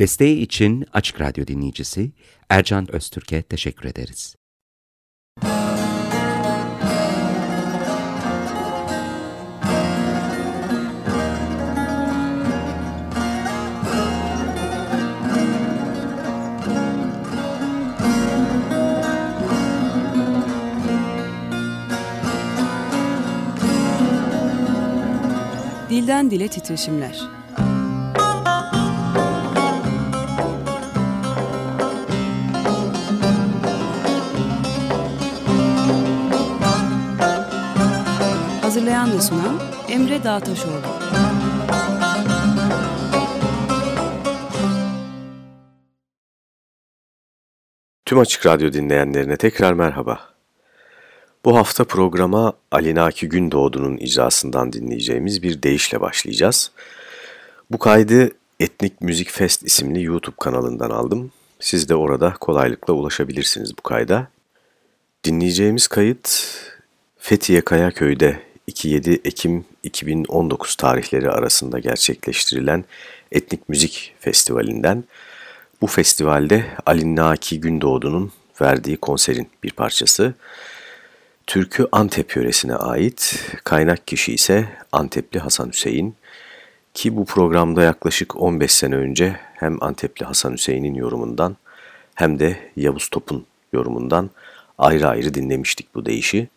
Desteği için Açık Radyo dinleyicisi Ercan Öztürk'e teşekkür ederiz. Dilden Dile Titreşimler Hazırlayan ve sunan Emre Dağtaşoğlu. Tüm Açık Radyo dinleyenlerine tekrar merhaba. Bu hafta programa Ali Naki Gündoğdu'nun icrasından dinleyeceğimiz bir deyişle başlayacağız. Bu kaydı Etnik Müzik Fest isimli YouTube kanalından aldım. Siz de orada kolaylıkla ulaşabilirsiniz bu kayda. Dinleyeceğimiz kayıt Fethiye Kayaköy'de 2-7 Ekim 2019 tarihleri arasında gerçekleştirilen Etnik Müzik Festivali'nden. Bu festivalde Ali Naki Gündoğdu'nun verdiği konserin bir parçası. Türkü Antep yöresine ait, kaynak kişi ise Antepli Hasan Hüseyin. Ki bu programda yaklaşık 15 sene önce hem Antepli Hasan Hüseyin'in yorumundan hem de Yavuz Top'un yorumundan ayrı ayrı dinlemiştik bu deyişi.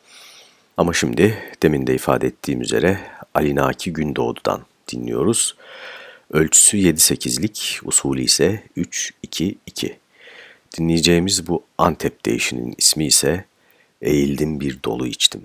Ama şimdi demin de ifade ettiğim üzere Ali Naki Gündoğdu'dan dinliyoruz. Ölçüsü 7-8'lik, usulü ise 3-2-2. Dinleyeceğimiz bu Antep değişinin ismi ise Eğildim bir dolu içtim.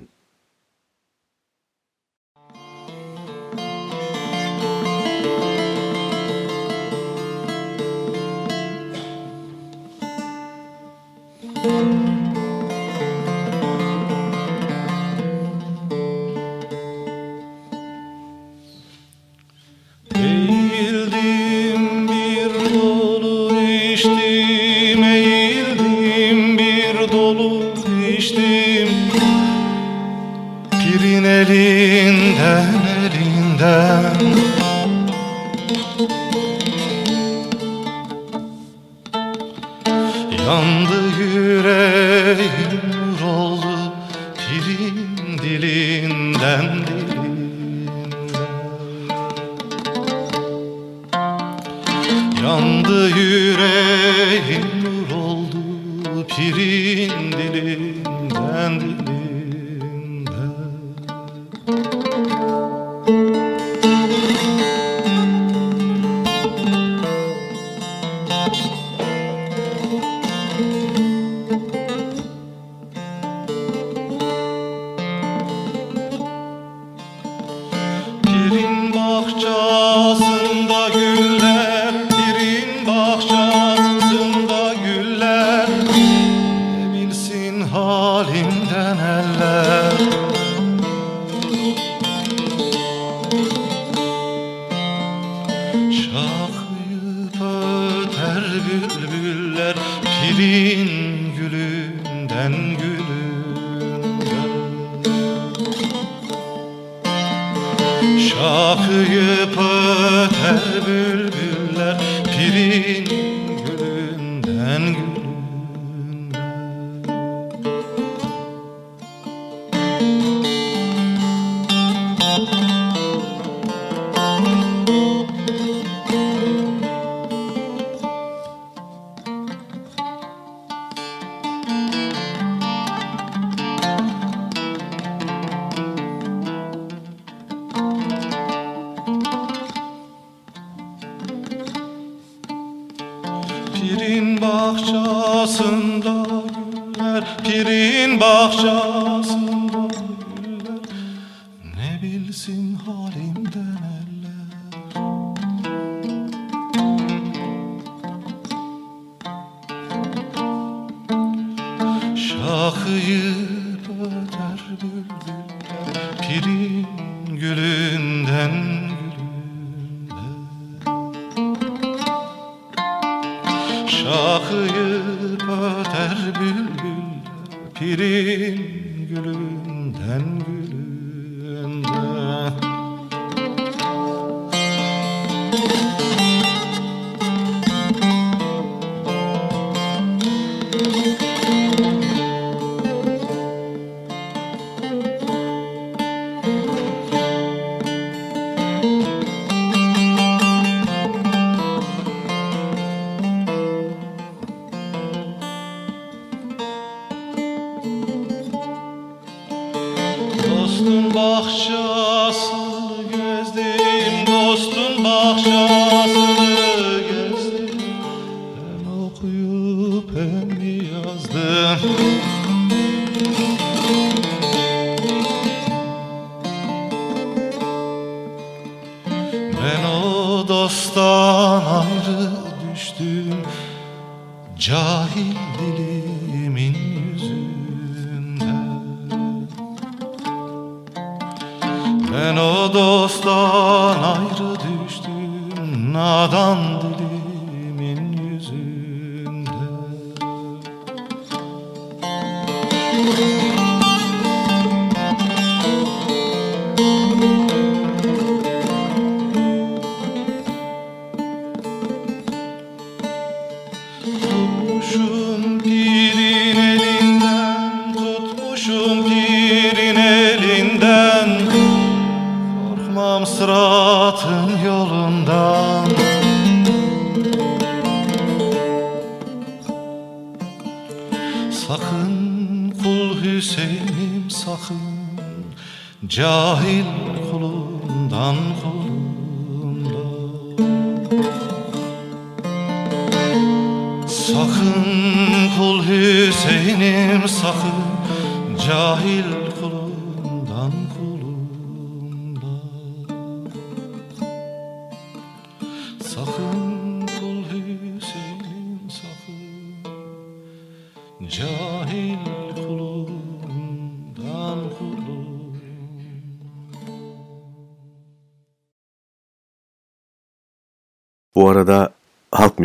bülbüller pirin gülünden gül.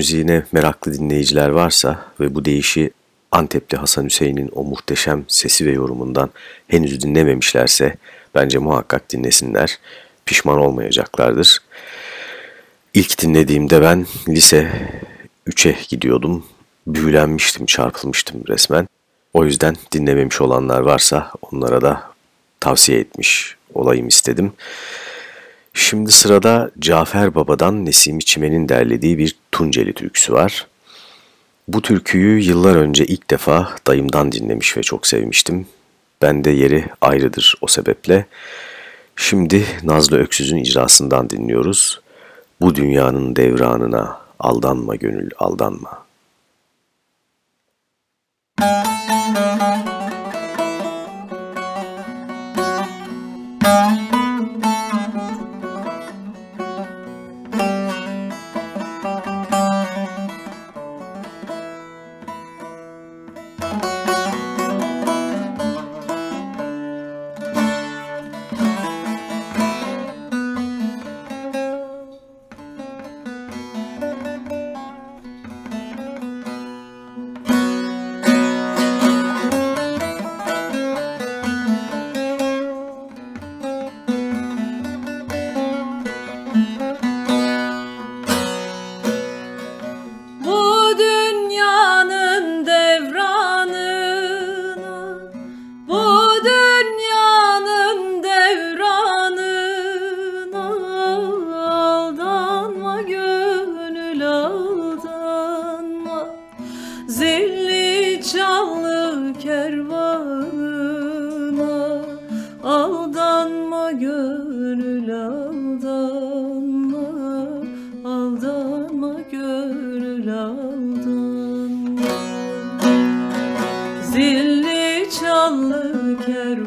Müziğine meraklı dinleyiciler varsa ve bu deyişi Antep'te Hasan Hüseyin'in o muhteşem sesi ve yorumundan henüz dinlememişlerse bence muhakkak dinlesinler. Pişman olmayacaklardır. İlk dinlediğimde ben lise 3'e gidiyordum. Büyülenmiştim, çarpılmıştım resmen. O yüzden dinlememiş olanlar varsa onlara da tavsiye etmiş olayım istedim. Şimdi sırada Cafer Baba'dan Nesim Çimen'in derlediği bir Tunceli türküsü var. Bu türküyü yıllar önce ilk defa dayımdan dinlemiş ve çok sevmiştim. Bende yeri ayrıdır o sebeple. Şimdi Nazlı Öksüz'ün icrasından dinliyoruz. Bu dünyanın devranına aldanma gönül aldanma. Müzik Ecel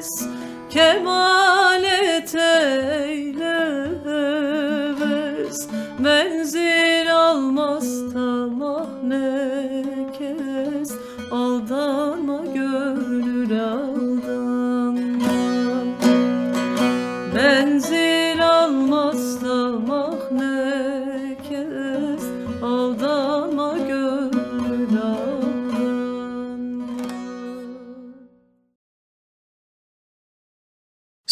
kısa kes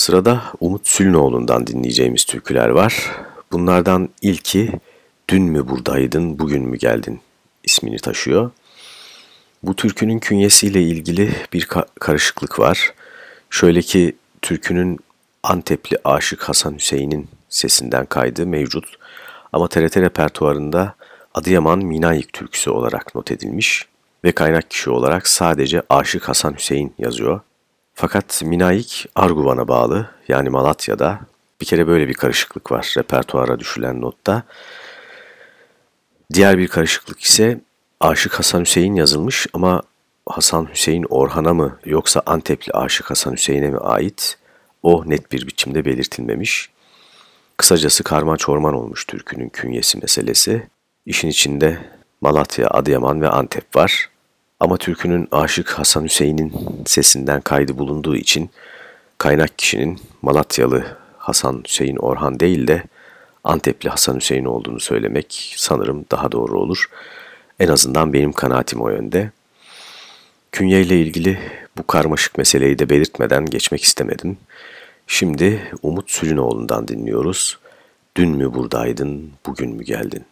Sırada Umut Sülünoğlu'ndan dinleyeceğimiz türküler var. Bunlardan ilki Dün mü buradaydın, bugün mü geldin ismini taşıyor. Bu türkünün künyesiyle ilgili bir ka- karışıklık var. Şöyle ki türkünün Antepli aşık Hasan Hüseyin'in sesinden kaydı mevcut. Ama TRT repertuarında Adıyaman Minayık türküsü olarak not edilmiş ve kaynak kişi olarak sadece Aşık Hasan Hüseyin yazıyor. Fakat Minayik Arguvan'a bağlı yani Malatya'da bir kere böyle bir karışıklık var repertuara düşülen notta. Diğer bir karışıklık ise Aşık Hasan Hüseyin yazılmış ama Hasan Hüseyin Orhan'a mı yoksa Antepli Aşık Hasan Hüseyin'e mi ait o net bir biçimde belirtilmemiş. Kısacası karman çorman olmuş türkünün künyesi meselesi. İşin içinde Malatya, Adıyaman ve Antep var. Ama türkünün Aşık Hasan Hüseyin'in sesinden kaydı bulunduğu için kaynak kişinin Malatyalı Hasan Hüseyin Orhan değil de Antepli Hasan Hüseyin olduğunu söylemek sanırım daha doğru olur. En azından benim kanaatim o yönde. Künye ile ilgili bu karmaşık meseleyi de belirtmeden geçmek istemedim. Şimdi Umut Sülünoğlu'ndan dinliyoruz. Dün mü buradaydın, bugün mü geldin?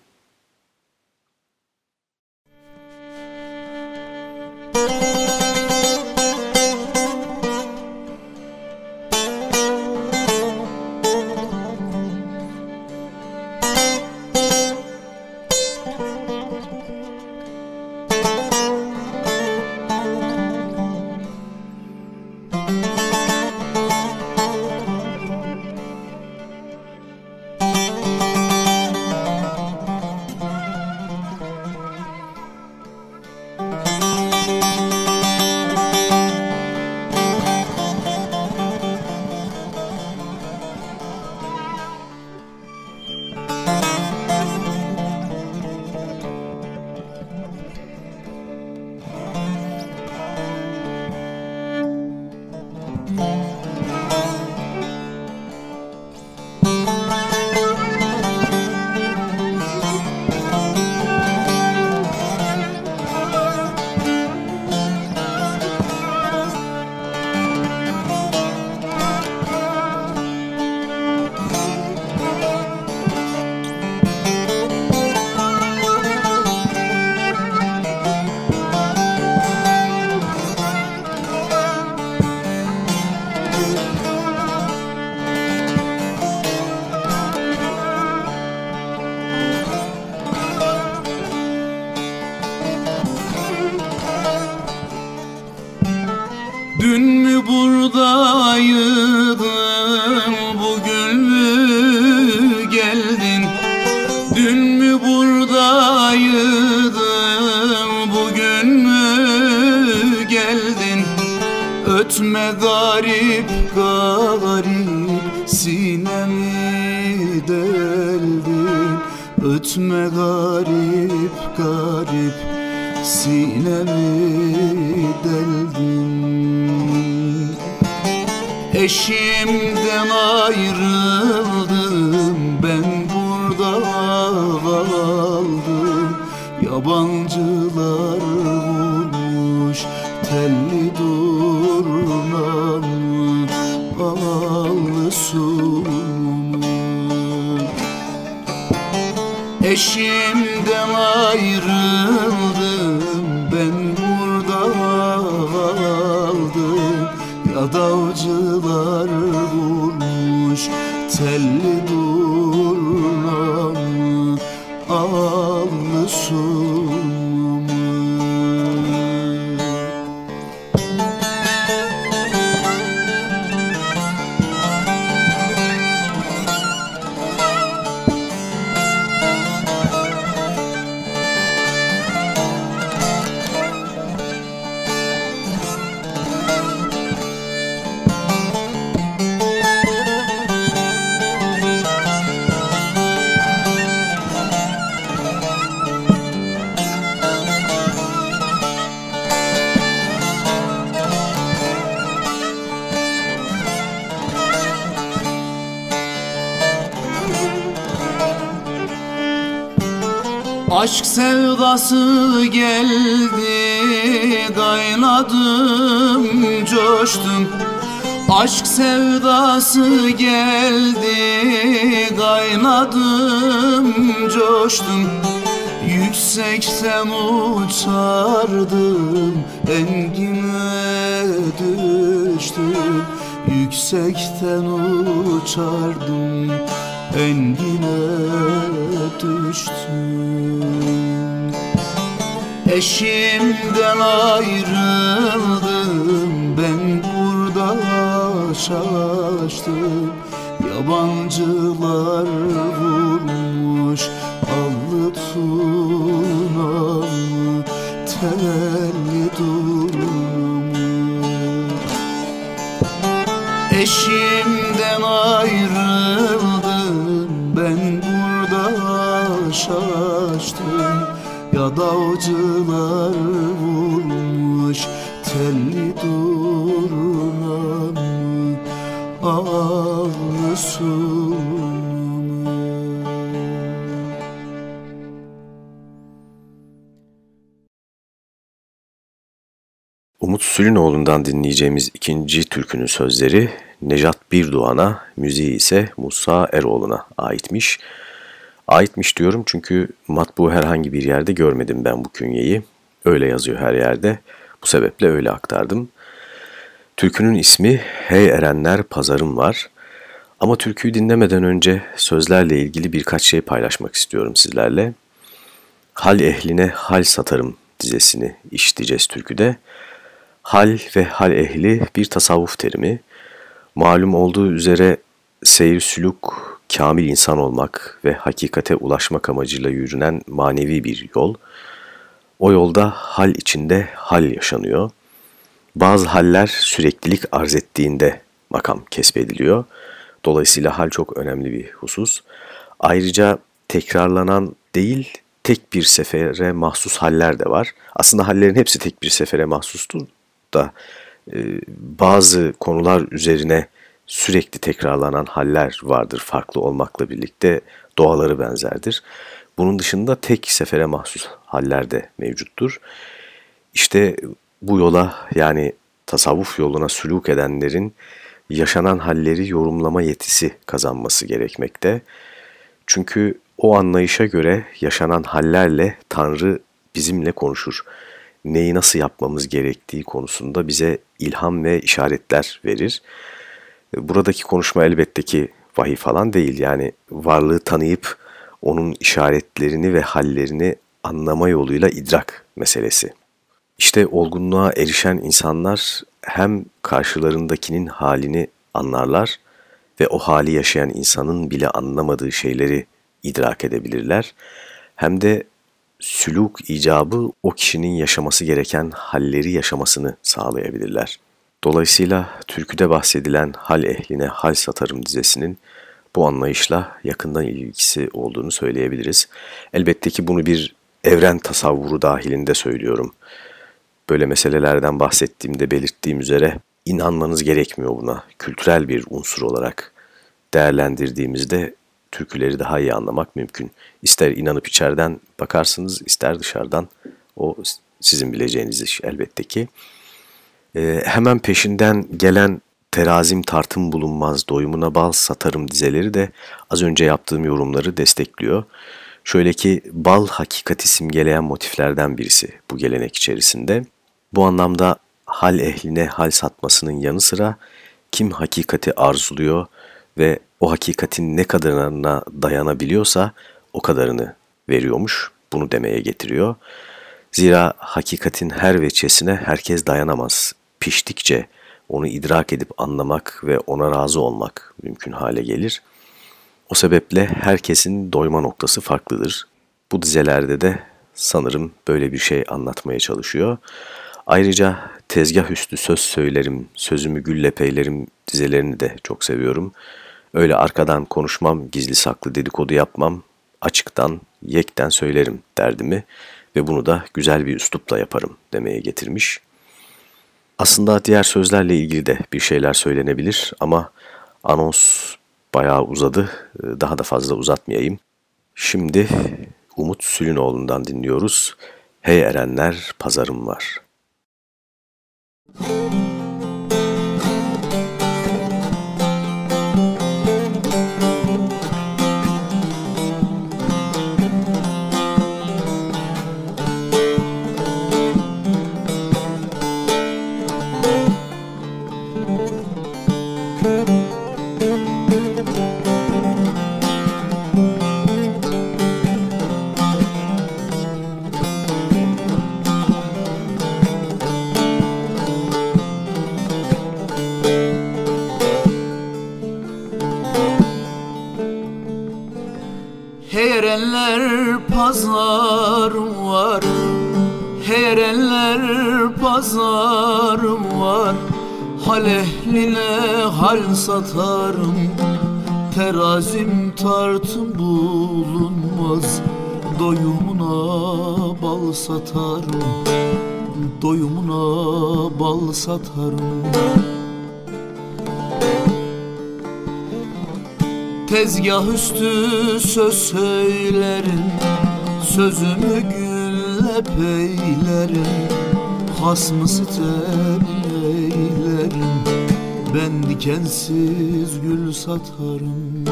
Ötme garip garip sinemi deldin. Ötme garip garip sinemi deldin. Eşimden ayrıldım ben burada kaldım. Yabancılar Eşimden ayrıldım ben burada kaldım. Ya davcılar vurmuş telli sevdası geldi Kaynadım coştum. Aşk sevdası geldi Kaynadım coştum. Yüksekten uçardım Engine düştüm. Yüksekten uçardım Engine düştüm Eşimden ayrıldım Ben burada şaştım. Yabancılar vurmuş Allı tunalı Telli durmuş. Eşimden ayrıldım Ben burada şaştım Ya davcılar vurmuş Telli durmamı Ağlısın Umut Sülünoğlu'ndan dinleyeceğimiz ikinci türkünün sözleri Nejat Birdoğan'a, müziği ise Musa Eroğlu'na aitmiş. Aitmiş diyorum çünkü matbu herhangi bir yerde görmedim ben bu künyeyi. Öyle yazıyor her yerde. Bu sebeple öyle aktardım. Türkünün ismi Hey Erenler Pazarım var. Ama türküyü dinlemeden önce sözlerle ilgili birkaç şey paylaşmak istiyorum sizlerle. Hal ehline hal satarım dizesini işleyeceğiz türküde. Hal ve hal ehli bir tasavvuf terimi. Malum olduğu üzere seyir sülük, kamil insan olmak ve hakikate ulaşmak amacıyla yürünen manevi bir yol. O yolda hal içinde hal yaşanıyor. Bazı haller süreklilik arz ettiğinde makam kesbediliyor. Dolayısıyla hal çok önemli bir husus. Ayrıca tekrarlanan değil, tek bir sefere mahsus haller de var. Aslında hallerin hepsi tek bir sefere mahsustur da e, bazı konular üzerine sürekli tekrarlanan haller vardır farklı olmakla birlikte doğaları benzerdir. Bunun dışında tek sefere mahsus haller de mevcuttur. İşte bu yola yani tasavvuf yoluna sülük edenlerin yaşanan halleri yorumlama yetisi kazanması gerekmekte. Çünkü o anlayışa göre yaşanan hallerle Tanrı bizimle konuşur. Neyi nasıl yapmamız gerektiği konusunda bize ilham ve işaretler verir. Buradaki konuşma elbette ki vahiy falan değil. Yani varlığı tanıyıp onun işaretlerini ve hallerini anlama yoluyla idrak meselesi. İşte olgunluğa erişen insanlar hem karşılarındakinin halini anlarlar ve o hali yaşayan insanın bile anlamadığı şeyleri idrak edebilirler. Hem de süluk icabı o kişinin yaşaması gereken halleri yaşamasını sağlayabilirler. Dolayısıyla türküde bahsedilen hal ehline hal satarım dizesinin bu anlayışla yakından ilgisi olduğunu söyleyebiliriz. Elbette ki bunu bir evren tasavvuru dahilinde söylüyorum. Böyle meselelerden bahsettiğimde belirttiğim üzere inanmanız gerekmiyor buna. Kültürel bir unsur olarak değerlendirdiğimizde türküleri daha iyi anlamak mümkün. İster inanıp içeriden bakarsınız, ister dışarıdan. O sizin bileceğiniz iş elbette ki. Ee, hemen peşinden gelen terazim tartım bulunmaz, doyumuna bal satarım dizeleri de az önce yaptığım yorumları destekliyor. Şöyle ki bal hakikati simgeleyen motiflerden birisi bu gelenek içerisinde. Bu anlamda hal ehline hal satmasının yanı sıra kim hakikati arzuluyor ve o hakikatin ne kadarına dayanabiliyorsa o kadarını veriyormuş. Bunu demeye getiriyor. Zira hakikatin her veçesine herkes dayanamaz. Piştikçe onu idrak edip anlamak ve ona razı olmak mümkün hale gelir. O sebeple herkesin doyma noktası farklıdır. Bu dizelerde de sanırım böyle bir şey anlatmaya çalışıyor. Ayrıca tezgah üstü söz söylerim, sözümü gülle peylerim dizelerini de çok seviyorum. Öyle arkadan konuşmam, gizli saklı dedikodu yapmam, açıktan, yekten söylerim derdimi ve bunu da güzel bir üslupla yaparım demeye getirmiş. Aslında diğer sözlerle ilgili de bir şeyler söylenebilir ama anons bayağı uzadı. Daha da fazla uzatmayayım. Şimdi Umut Sülünoğlu'ndan dinliyoruz. Hey erenler pazarım var. Müzik pazarım var. Herenler pazarım var. Hal ehline hal satarım. Terazim tartım bulunmaz. Doyumuna bal satarım. Doyumuna bal satarım. Tezgah üstü söz söylerim Sözümü gülle peylerim Hasmı sitem eylerim Ben dikensiz gül satarım.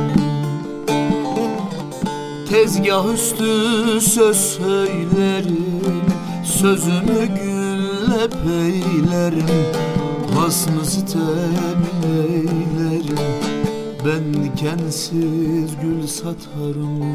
Tezgah üstü söz söylerim Sözümü gülle peylerim. Hasmı sitem eylerim Ben dikensiz gül satarım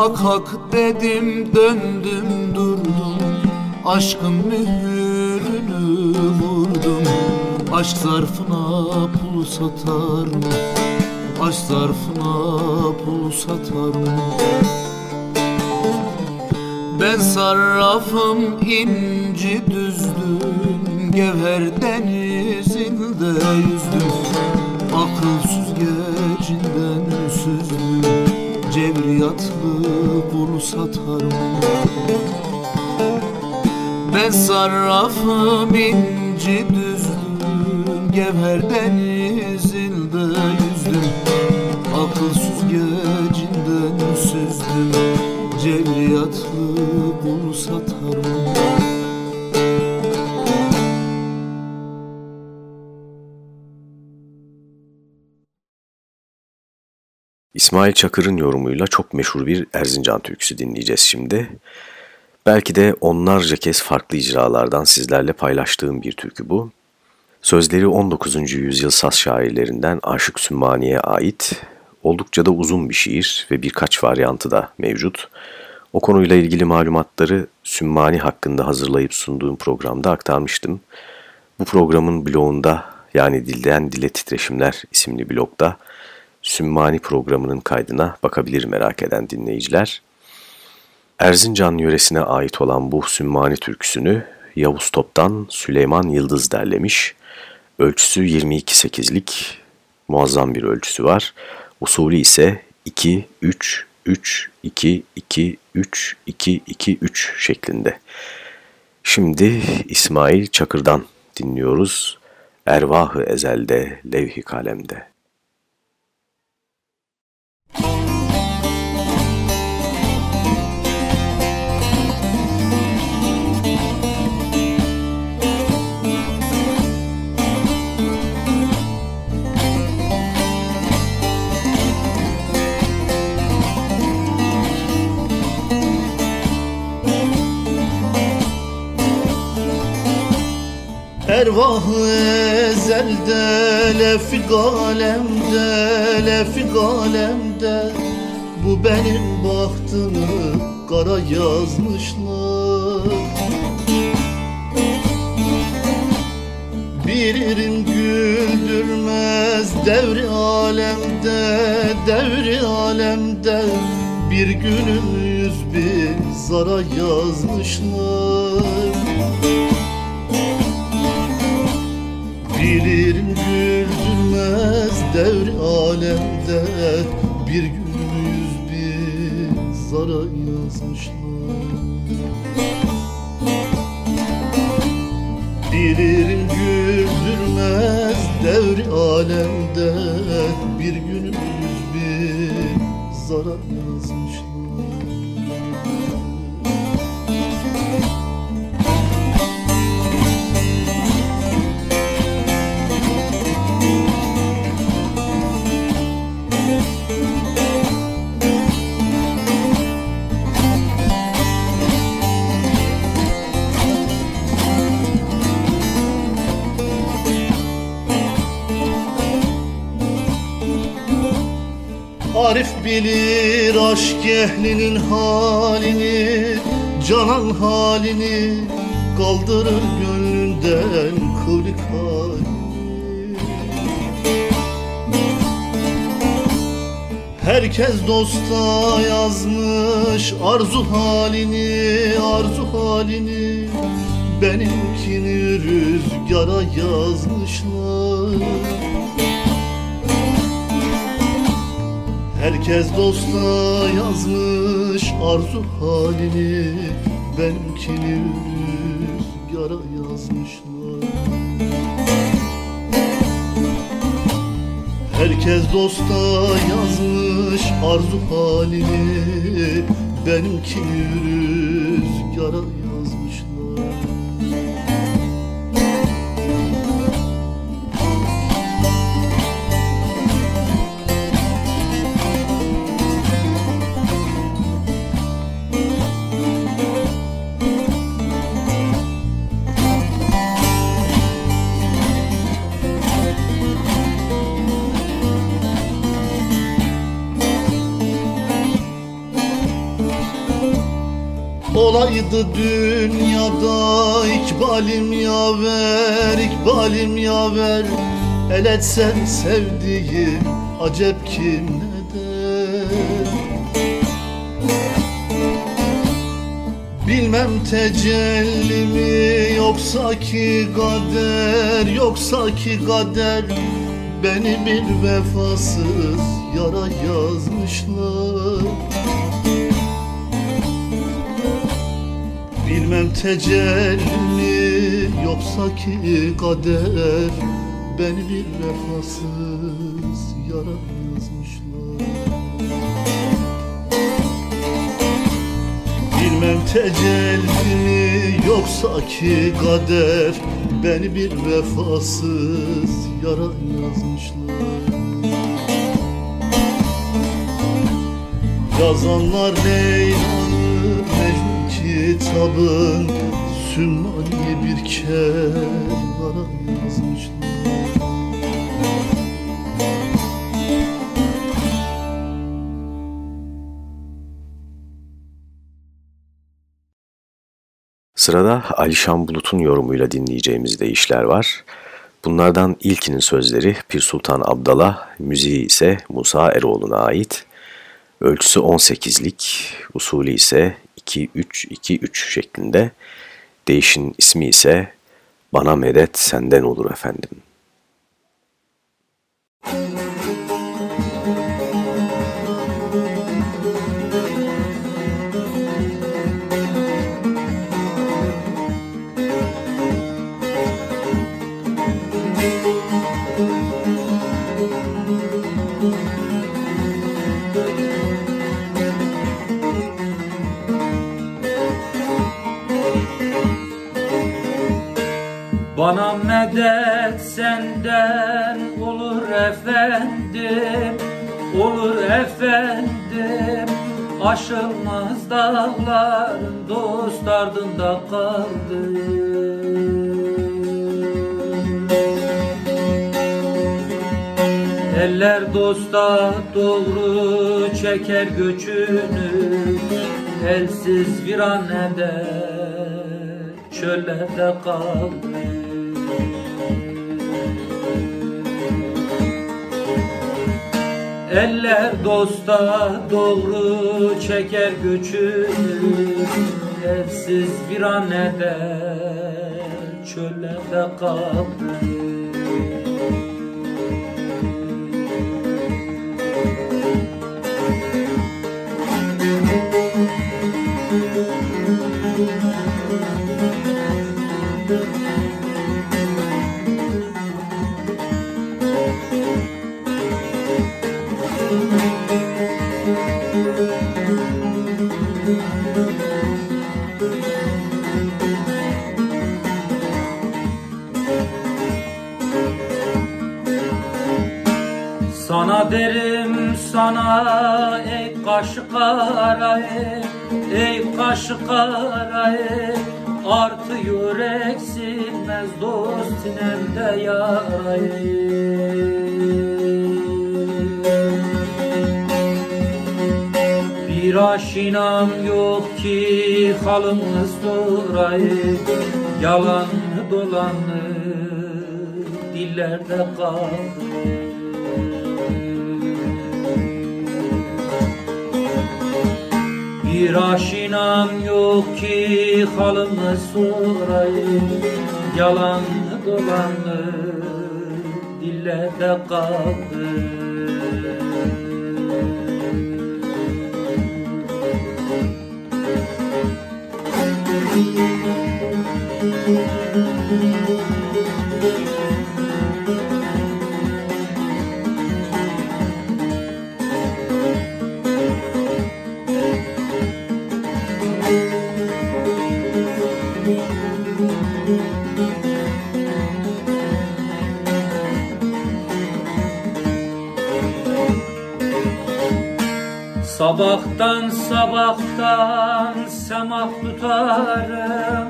Hak hak dedim döndüm durdum. Aşkın mühürünü vurdum. Aşk zarfına pul satarım Aşk zarfına pul satarım Ben sarrafım inci düzdüm Gevher denizinde yüzdüm. Akıl süzgecinden Cevriyatlı kul satarım Ben sarrafım inci düzdüm Gevher denizinde yüzdüm. Akıl süzgecinden süzdüm Cevriyatlı kul satarım İsmail Çakır'ın yorumuyla çok meşhur bir Erzincan türküsü dinleyeceğiz şimdi. Belki de onlarca kez farklı icralardan sizlerle paylaştığım bir türkü bu. Sözleri 19. yüzyıl Saz şairlerinden Aşık Sümmani'ye ait. Oldukça da uzun bir şiir ve birkaç varyantı da mevcut. O konuyla ilgili malumatları Sümmani hakkında hazırlayıp sunduğum programda aktarmıştım. Bu programın blogunda yani Dilden Dile Titreşimler isimli blogda Sümmani programının kaydına bakabilir merak eden dinleyiciler. Erzincan yöresine ait olan bu Sümmani türküsünü Yavuz Top'tan Süleyman Yıldız derlemiş. Ölçüsü 22-8'lik muazzam bir ölçüsü var. Usulü ise 2-3-3-2-2-3-2-2-3 şeklinde. Şimdi İsmail Çakır'dan dinliyoruz. Ervahı ezelde, levh-i kalemde. Ervah ezelde lefi galemde lefi galemde Bu benim bahtımı kara yazmışlar. Biririm güldürmez devri alemde Devri alemde. Bir günüm yüz bin zara yazmışlar devri alemde Bir günüm yüz bin zara yazmışlar. Bilirim güldürmez devri alemde Bir günüm yüz bin zara bilir aşk ehlinin halini Canan halini Kaldırır gönlünden halini. Herkes dosta yazmış arzu halini Arzu halini. Benimkini rüzgara yazmışlar Herkes dosta yazmış arzu halini. Benimkini rüzgara yazmışlar. Herkes dosta yazmış arzu halini. Benimkini rüzgara yazmışlar Olaydı dünyada ikbalim yaver, ikbalim yaver. El etsen sevdiğim acep kim ne der Bilmem tecelli mi yoksa ki kader Yoksa ki kader. Beni bir vefasız yara yazmışlar Bilmem tecelli yoksa ki kader. Beni bir vefasız yara yazmışlar. Bilmem tecelli yoksa ki kader. Beni bir vefasız yara yazmışlar. Yazanlar Leyla'nı Mecnun kitabın Sümmani bir kenara yazmışlar Sırada Alişan Bulut'un yorumuyla dinleyeceğimiz deyişler var. Bunlardan ilkinin sözleri Pir Sultan Abdal'a, müziği ise Musa Eroğlu'na ait. Ölçüsü 18'lik, usulü ise 2-3-2-3 şeklinde. Değişin ismi ise Bana Medet Senden Olur Efendim. Bana medet senden olur efendim Olur efendim. Aşılmaz dağların dost ardında kaldı. Eller dosta doğru çeker göçünü Elsiz viran eder çöllerde kaldı Eller dosta doğru çeker göçünü Evsiz bir an eder çöllerde derim sana ey kaşı kara ey, ey. Kaşı kara ey Artıyor eksilmez dost sinemde yara Bir aşinam yok ki halımız durayı. Yalanlı dolanlı dillerde kaldı Bir aşinam yok ki halımı sorayım. Yalanlı dolanlı dillerde kaldı Sabahtan sabahtan semah tutarım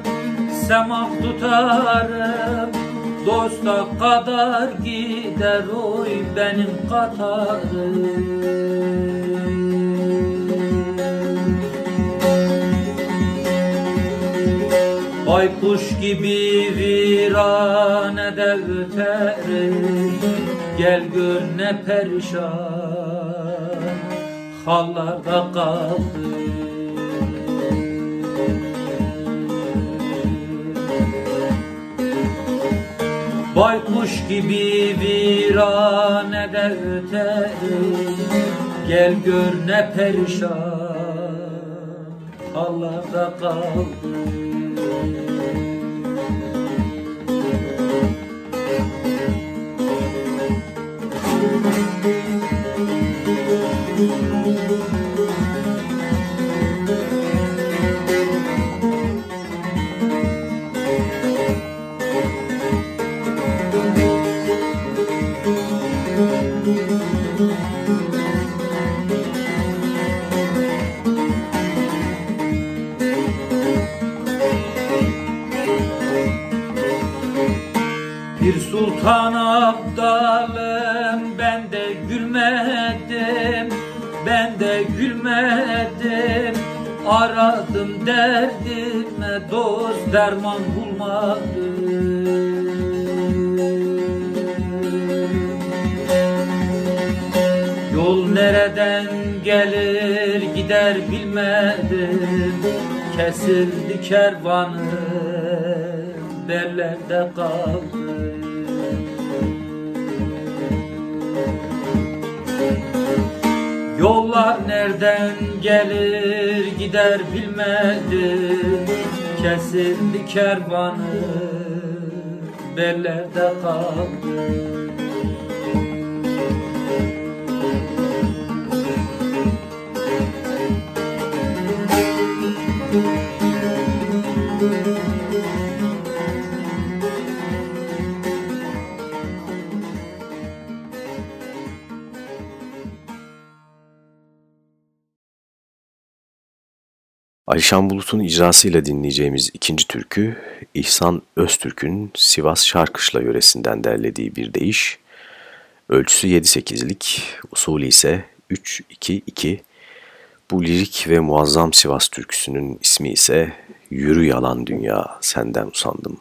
Semah tutarım. Dosta kadar gider oy benim katarım. Baykuş gibi viranede öterim Gel gör ne perişan hallarda kaldı. Baykuş gibi viranede öterim Gel gör ne perişan hallarda kaldı sultan abdalım ben de gülmedim Ben de gülmedim. Aradım derdime dost derman bulmadım. Yol nereden gelir gider bilmedim. Kesildi kervanım derlerde kaldı Yollar nereden gelir gider bilmedim Kesildi kervanı bellerde kaldı Alişan Bulut'un icrasıyla dinleyeceğimiz ikinci türkü, İhsan Öztürk'ün Sivas Şarkışla yöresinden derlediği bir deyiş Ölçüsü 7-8'lik, usulü ise 3-2-2. Bu lirik ve muazzam Sivas türküsünün ismi ise Yürü Yalan Dünya Senden Usandım.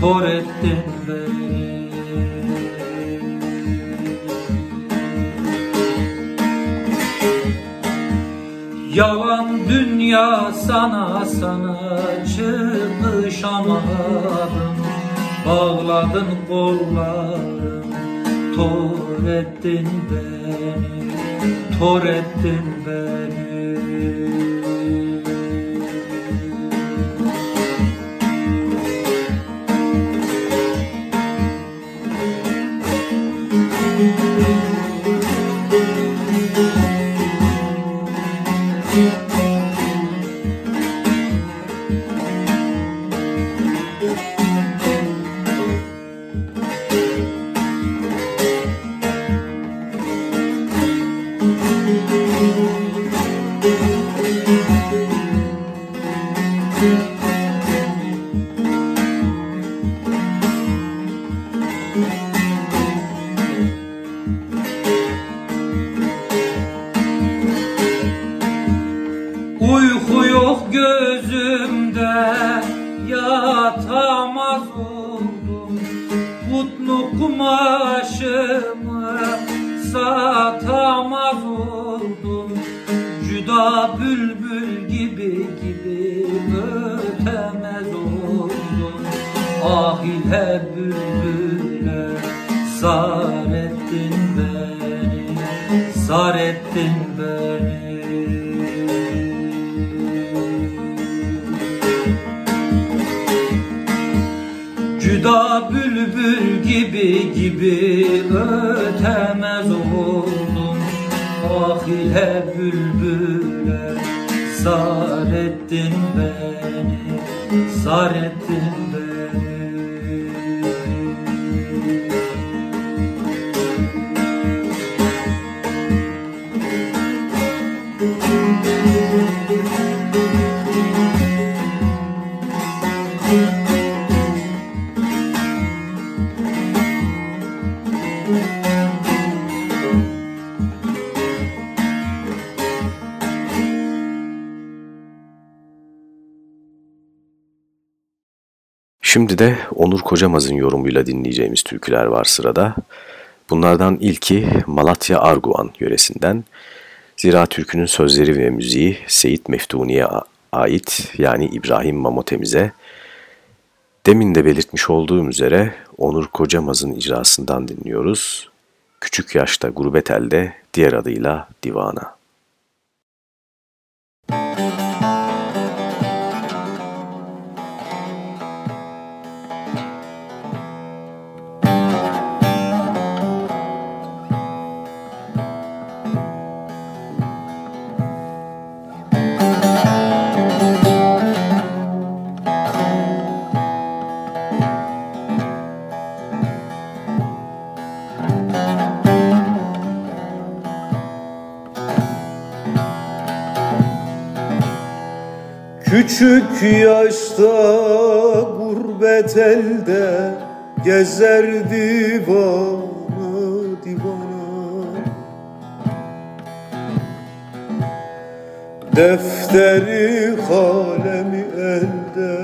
Tor ettin beni Yalan dünya sana sana çıkışamadım Bağladın kollarım Tor ettin beni Tor ettin beni Ah ile bülbüle zar ettin beni Zar ettin beni Şimdi de Onur Kocamaz'ın yorumuyla dinleyeceğimiz türküler var sırada. Bunlardan ilki Malatya Arguvan yöresinden. Zira türkünün sözleri ve müziği Seyit Meftuni'ye ait yani İbrahim Mamotemiz'e. Demin de belirtmiş olduğum üzere Onur Kocamaz'ın icrasından dinliyoruz. Küçük yaşta gurbet elde, diğer adıyla Divana. Küçük yaşta gurbet elde gezer divana divana. Defteri kalemi elde.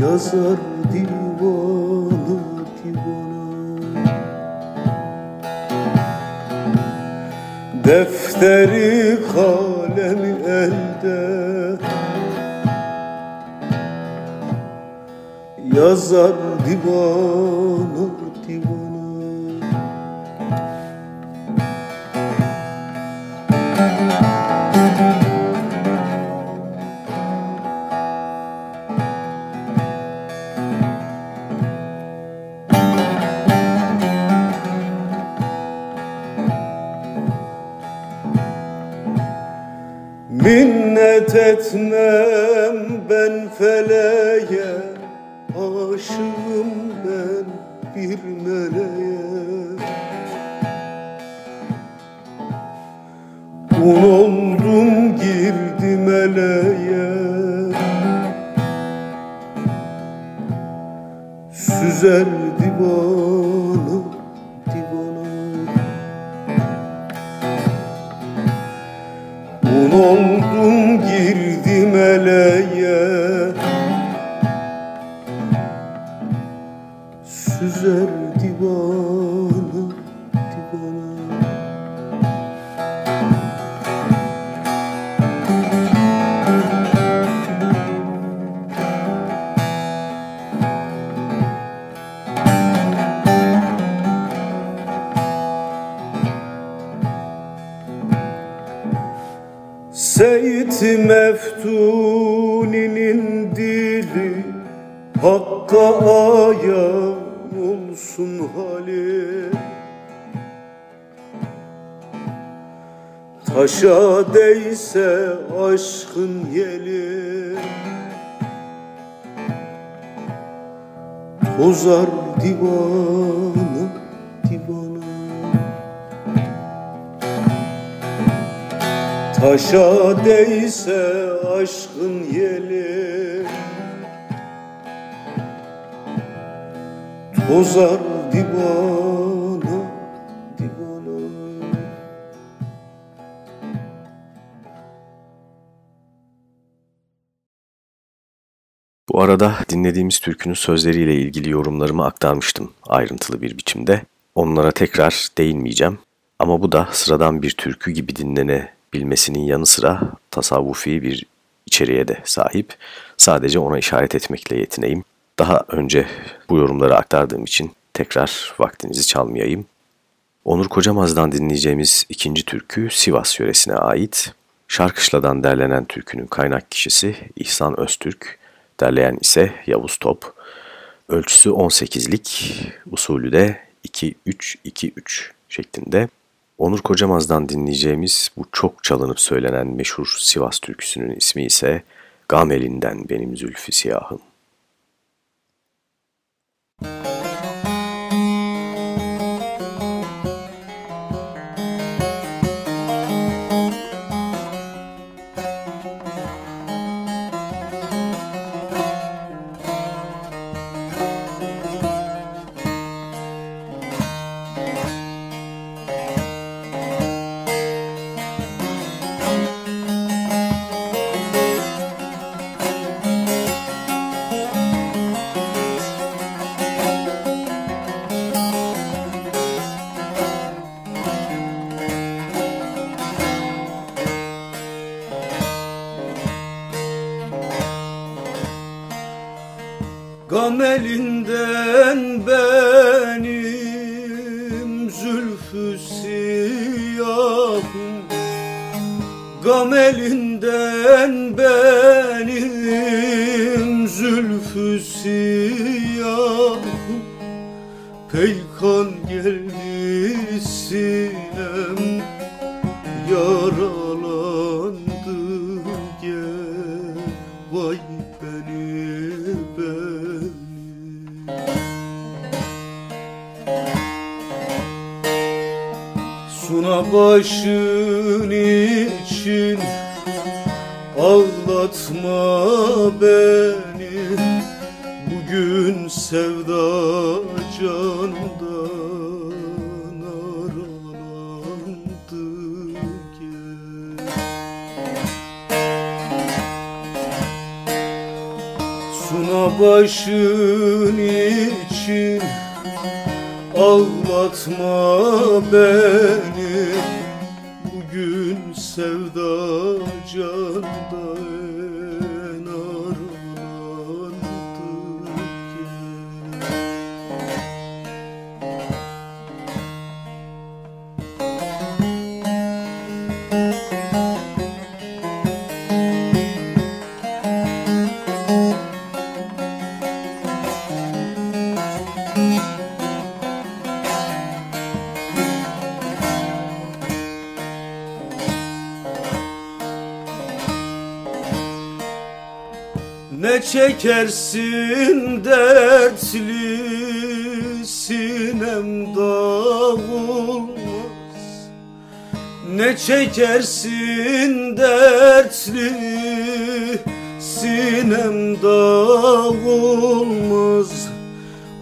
Yazar divana Defteri kalemi elde. Yazar divana olsun hali. Taşa değse aşkın yeli. Tozar divana divana. Taşa değse aşkın yeli. Tozar Bu arada dinlediğimiz türkünün sözleriyle ilgili yorumlarımı aktarmıştım ayrıntılı bir biçimde. Onlara tekrar değinmeyeceğim. Ama bu da sıradan bir türkü gibi dinlenebilmesinin yanı sıra tasavvufi bir içeriğe de sahip. Sadece ona işaret etmekle yetineyim. Daha önce bu yorumları aktardığım için tekrar vaktinizi çalmayayım. Onur Kocamaz'dan dinleyeceğimiz ikinci türkü Sivas yöresine ait. Şarkışla'dan derlenen türkünün kaynak kişisi İhsan Öztürk, derleyen ise Yavuz Top. Ölçüsü 18'lik, usulü de 2-3-2-3 şeklinde. Onur Kocamaz'dan dinleyeceğimiz bu çok çalınıp söylenen meşhur Sivas türküsünün ismi ise Gamelinden Benim Zülfü Siyahım. Gam Ne çekersin dertli sinem dağılmaz Ne çekersin dertli sinem dağılmaz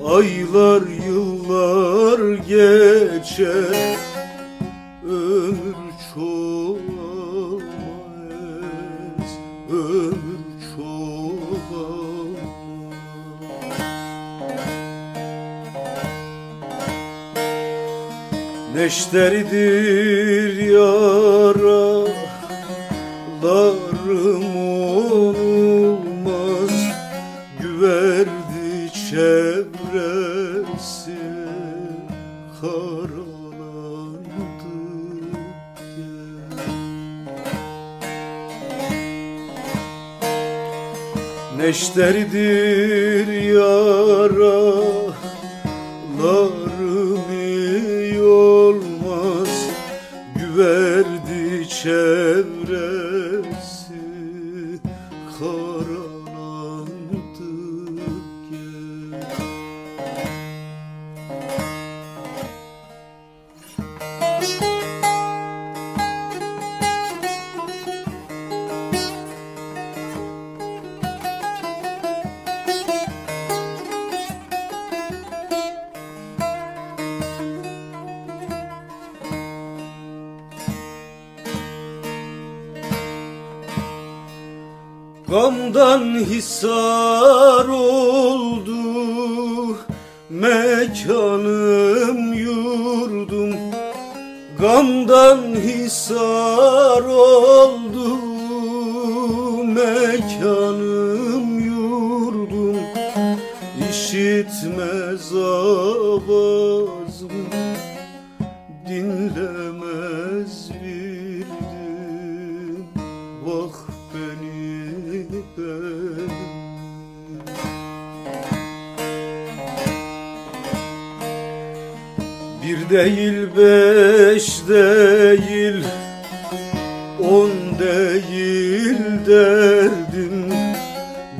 Aylar yıllar geçer ömür çoğalmaz Neşteridir yaralarım olmaz Güverdi çevresi karalandı. Neşteridir yaralarım Gamdan hisar oldu mekanım yurdum. Gamdan hisar oldu mekanım yurdum. İşitmez değil beş değil On değil derdim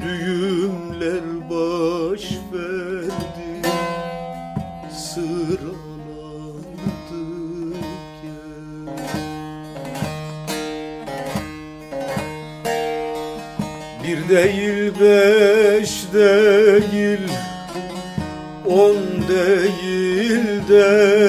Düğümler baş verdi Sıralandı gel Bir değil beş değil On değil derdim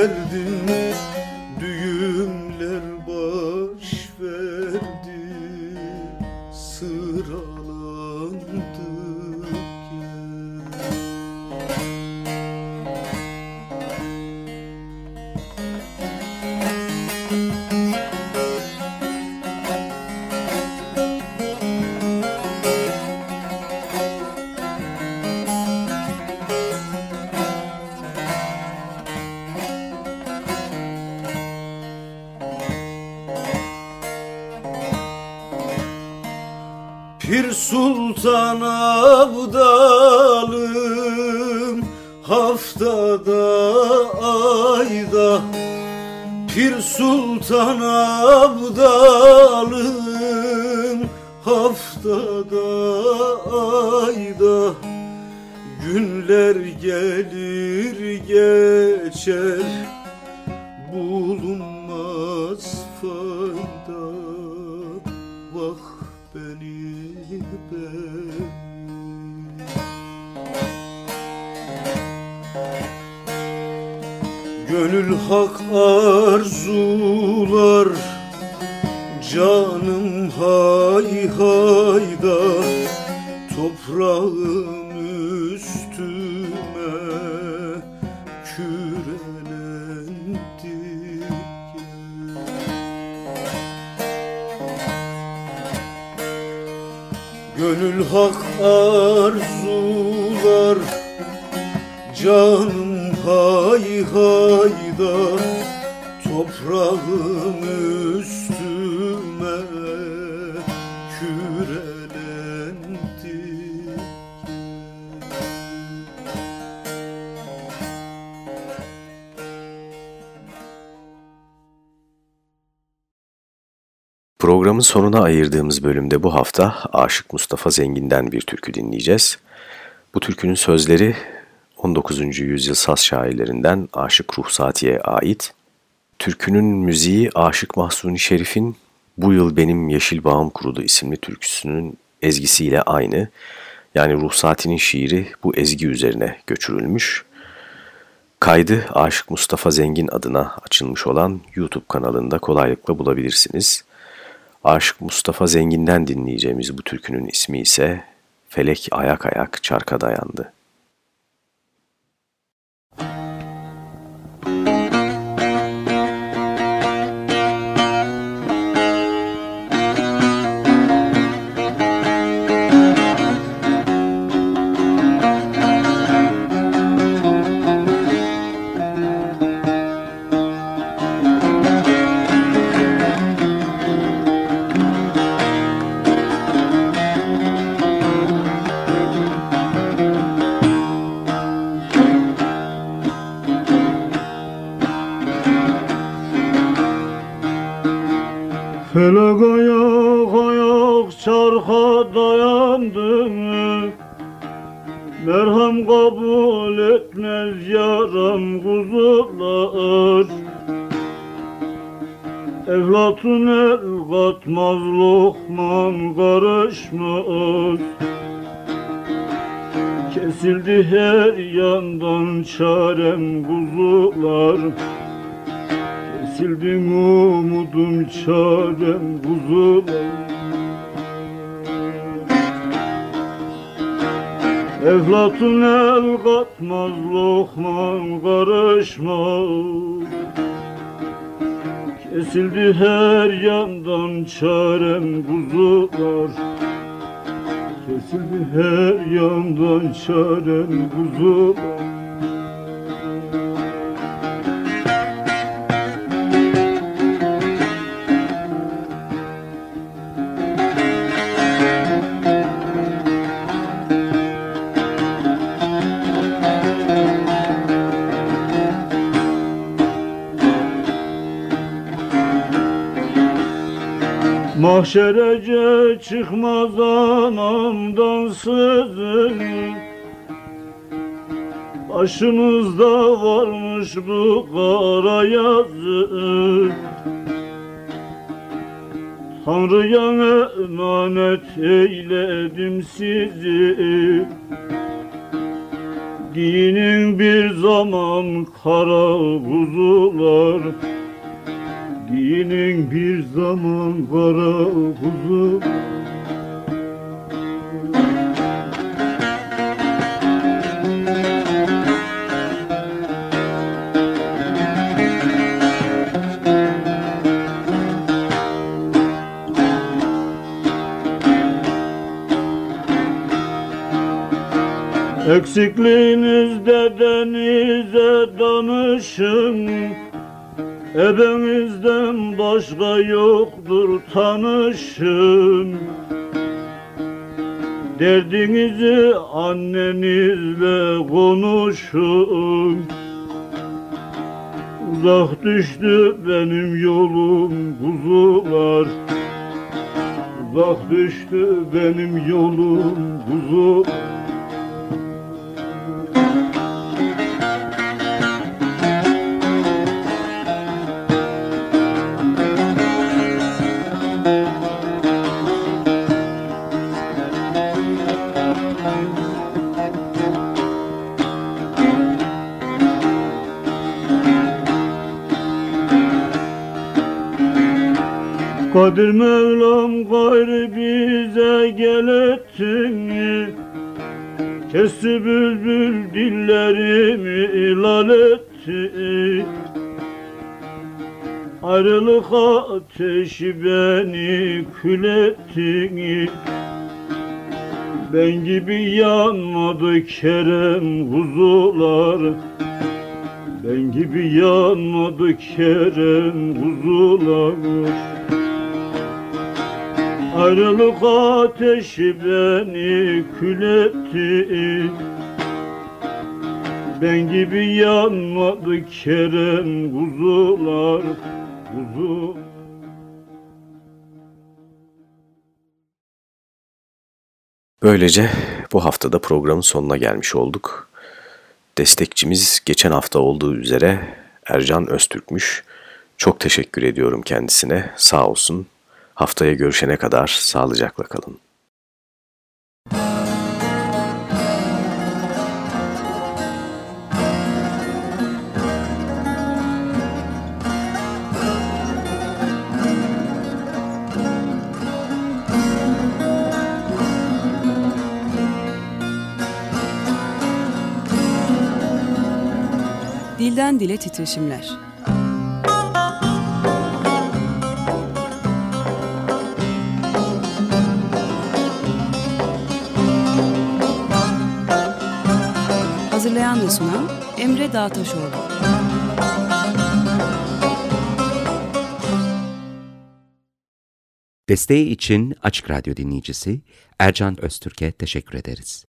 haftada ayda Pir Sultan Abdalım haftada ayda Günler gelir geçer bulunmaz hak arzular. Canım hay hayda Toprağım üstüme Kürelendi Gönül hak arzular Canım hay hayda Toprağım üstüme Kürelendi Programın sonuna ayırdığımız bölümde bu hafta Aşık Mustafa Zengin'den bir türkü dinleyeceğiz. Bu türkünün sözleri 19. yüzyıl saz şairlerinden Aşık Ruhsati'ye ait. Türkünün müziği Aşık Mahsuni Şerif'in Bu Yıl Benim Yeşil Bağım Kurudu isimli türküsünün ezgisiyle aynı. Yani Ruhsati'nin şiiri bu ezgi üzerine göçürülmüş. Kaydı Aşık Mustafa Zengin adına açılmış olan YouTube kanalında kolaylıkla bulabilirsiniz. Aşık Mustafa Zengin'den dinleyeceğimiz bu türkünün ismi ise Felek Ayak Ayak Çarka Dayandı. Yaram kuzular Evlatın el katmaz lokman karışmaz Kesildi her yandan çarem kuzular Kesildim umudum çarem kuzular Evlatın el katmaz lokman karışmaz. Kesildi her yandan çarem kuzular Kesildi her yandan çarem kuzular Mahşerece çıkmaz anamdan sızın Başımızda varmış bu kara yazı. Tanrı'ya emanet eyledim sizi. Dinin bir zaman kara kuzular Dinin bir zaman kara kuzu Eksikliğinizde denize danışın Ebenizden başka yoktur tanışın Derdinizi annenizle konuşun. Uzak düştü benim yolum kuzular Uzak düştü benim yolum kuzular Kadir Mevlam gayrı bize gelettin Kesti bülbül dillerimi ilal etti. Ayrılık ateşi beni kül etti Ben gibi yanmadı Kerem kuzular Ben gibi yanmadı Kerem kuzular Ayrılık ateşi beni kül etti Ben gibi yanmadı Kerem kuzular kuzu Böylece bu haftada programın sonuna gelmiş olduk. Destekçimiz geçen hafta olduğu üzere Ercan Öztürk'müş. Çok teşekkür ediyorum kendisine. Sağ olsun. Haftaya görüşene kadar sağlıcakla kalın. Dilden Dile Titreşimler Hazırlayan ve sunan Emre Dağtaşoğlu. Desteği için Açık Radyo dinleyicisi Ercan Öztürk'e teşekkür ederiz.